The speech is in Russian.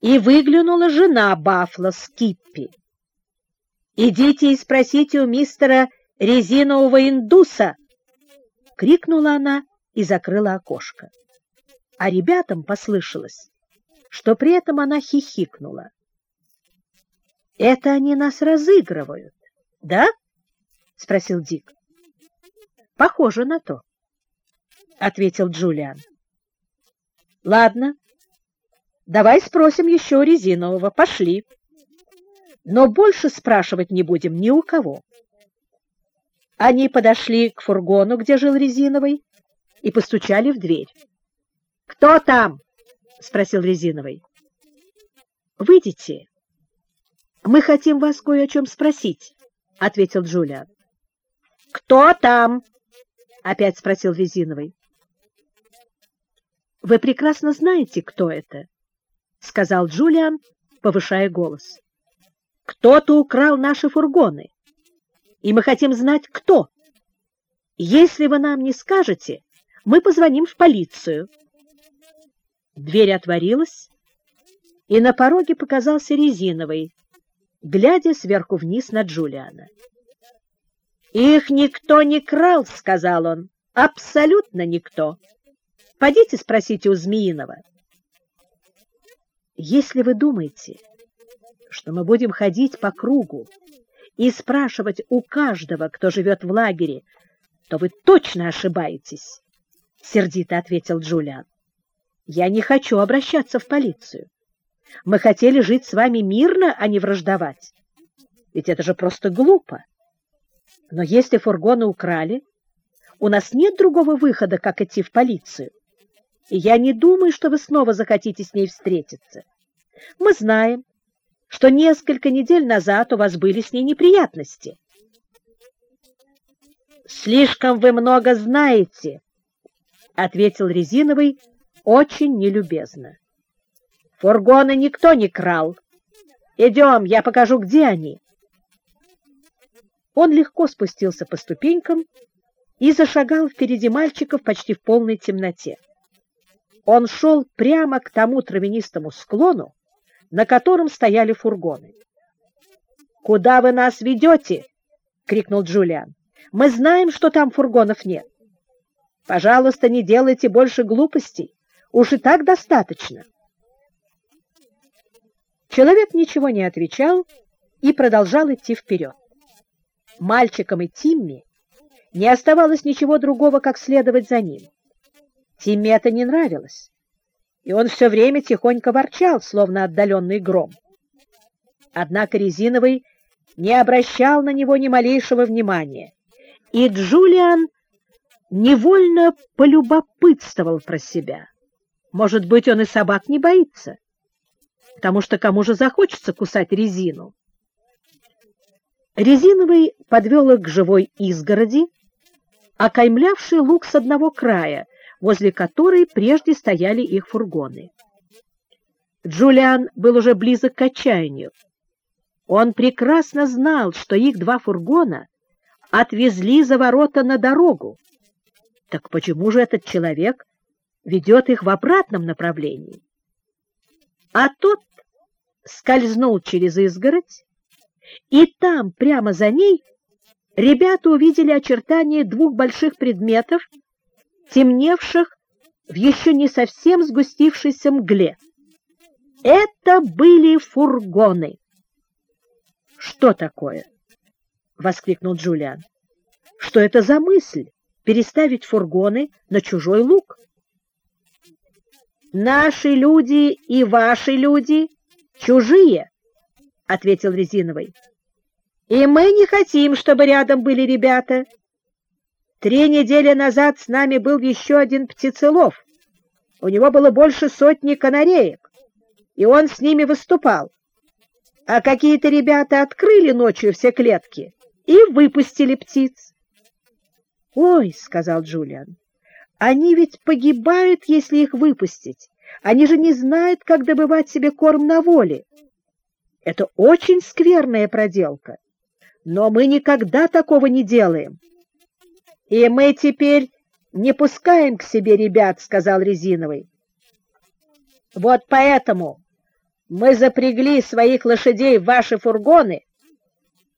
и выглянула жена Бафла Скиппи. «Идите и спросите у мистера резинового индуса!» — крикнула она и закрыла окошко. А ребятам послышалось, что при этом она хихикнула. «Это они нас разыгрывают, да?» — спросил Дик. «Похоже на то», — ответил Джулиан. «Ладно, давай спросим еще у резинового. Пошли. Но больше спрашивать не будем ни у кого». Они подошли к фургону, где жил резиновый, и постучали в дверь. «Кто там?» — спросил резиновый. «Выйдите. Мы хотим вас кое о чем спросить», — ответил Джулиан. «Кто там?» — опять спросил резиновый. «Вы прекрасно знаете, кто это», — сказал Джулиан, повышая голос. «Кто-то украл наши фургоны, и мы хотим знать, кто. Если вы нам не скажете, мы позвоним в полицию». Дверь отворилась, и на пороге показался резиновый, глядя сверху вниз на Джулиана. «Их никто не крал», — сказал он, — «абсолютно никто. Пойдите спросите у Змеиного». «Если вы думаете, что мы будем ходить по кругу и спрашивать у каждого, кто живет в лагере, то вы точно ошибаетесь», — сердито ответил Джулиан. «Я не хочу обращаться в полицию. Мы хотели жить с вами мирно, а не враждовать. Ведь это же просто глупо. Но если фургоны украли, у нас нет другого выхода, как идти в полицию. И я не думаю, что вы снова захотите с ней встретиться. Мы знаем, что несколько недель назад у вас были с ней неприятности. «Слишком вы много знаете», — ответил Резиновый очень нелюбезно. «Фургоны никто не крал. Идем, я покажу, где они». Он легко спустился по ступенькам и зашагал впереди мальчиков почти в полной темноте. Он шел прямо к тому травянистому склону, на котором стояли фургоны. «Куда вы нас ведете?» — крикнул Джулиан. «Мы знаем, что там фургонов нет. Пожалуйста, не делайте больше глупостей. Уж и так достаточно». Человек ничего не отвечал и продолжал идти вперед мальчикам и Тимми не оставалось ничего другого, как следовать за ним. Тимми это не нравилось, и он все время тихонько ворчал, словно отдаленный гром. Однако Резиновый не обращал на него ни малейшего внимания, и Джулиан невольно полюбопытствовал про себя. Может быть, он и собак не боится, потому что кому же захочется кусать резину? Резиновый подвел их к живой изгороди, окаймлявшей луг с одного края, возле которой прежде стояли их фургоны. Джулиан был уже близок к отчаянию. Он прекрасно знал, что их два фургона отвезли за ворота на дорогу. Так почему же этот человек ведет их в обратном направлении? А тот скользнул через изгородь и там, прямо за ней, ребята увидели очертания двух больших предметов, темневших в еще не совсем сгустившейся мгле. Это были фургоны. «Что такое?» — воскликнул Джулиан. «Что это за мысль переставить фургоны на чужой луг?» «Наши люди и ваши люди чужие», — ответил Резиновый. И мы не хотим, чтобы рядом были ребята. Три недели назад с нами был еще один птицелов. У него было больше сотни канареек, и он с ними выступал. А какие-то ребята открыли ночью все клетки и выпустили птиц. «Ой», — сказал Джулиан, — «они ведь погибают, если их выпустить. Они же не знают, как добывать себе корм на воле. Это очень скверная проделка» но мы никогда такого не делаем. — И мы теперь не пускаем к себе ребят, — сказал Резиновый. — Вот поэтому Мы запрягли своих лошадей в ваши фургоны